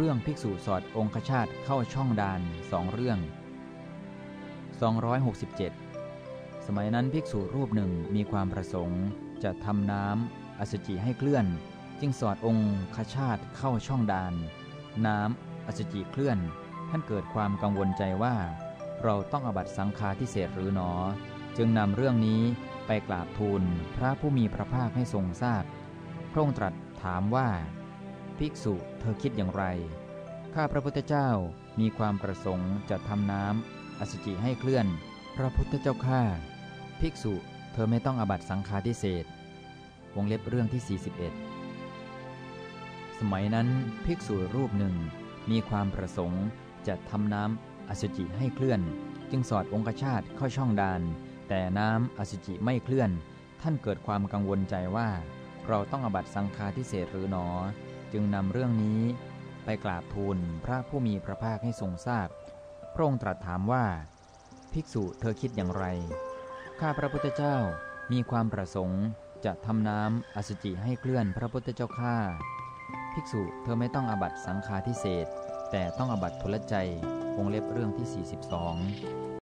เรื่องภิกษุสอดองคชาตเข้าช่องดานสองเรื่อง 267 สมัยนั้นภิกษุรูปหนึ่งมีความประสงค์ จะทำน้ำอสจิให้เคลื่อน จึงสอดองคชาตเข้าช่องดาน น้ำอสจิเคลื่อน ท่านเกิดความกังวลใจว่า เราต้องอบัตสังฆาทิเศษหรือหนอ จึงนำเรื่องนี้ไปกราบทูลพระผู้มีพระภาคให้ทรงทราบพระองค์ตรัสถามว่า ภิกษุเธอคิดอย่างไร ข้าพระพุทธเจ้ามีความประสงค์จะทำน้ำอสุจิให้เคลื่อน พระพุทธเจ้าข้าภิกษุเธอไม่ต้องอบัตสังฆาทิเศษวงเล็บเรื่องที่ 41 สมัยนั้นภิกษุรูปหนึ่ง มีความประสงค์จะทำน้ำอสุจิให้เคลื่อน จึงสอดองคชาตเข้าช่องดาน แต่น้ำอสุจิไม่เคลื่อน ท่านเกิดความกังวลใจว่า เราต้องอบัตสังฆาทิเศษหรือหนอ จึงนำเรื่องนี้ไปกราบทูลพระผู้มีพระภาคให้ทรงทราบพระองค์ตรัสถามว่า ภิกษุเธอคิดอย่างไร ข้าพระพุทธเจ้ามีความประสงค์จะทำน้ำอสุจิให้เคลื่อนพระพุทธเจ้าข้าภิกษุเธอไม่ต้องอบัตสังฆาทิเศษแต่ต้องอบัตทุลใจวงเล็บเรื่องที่ 42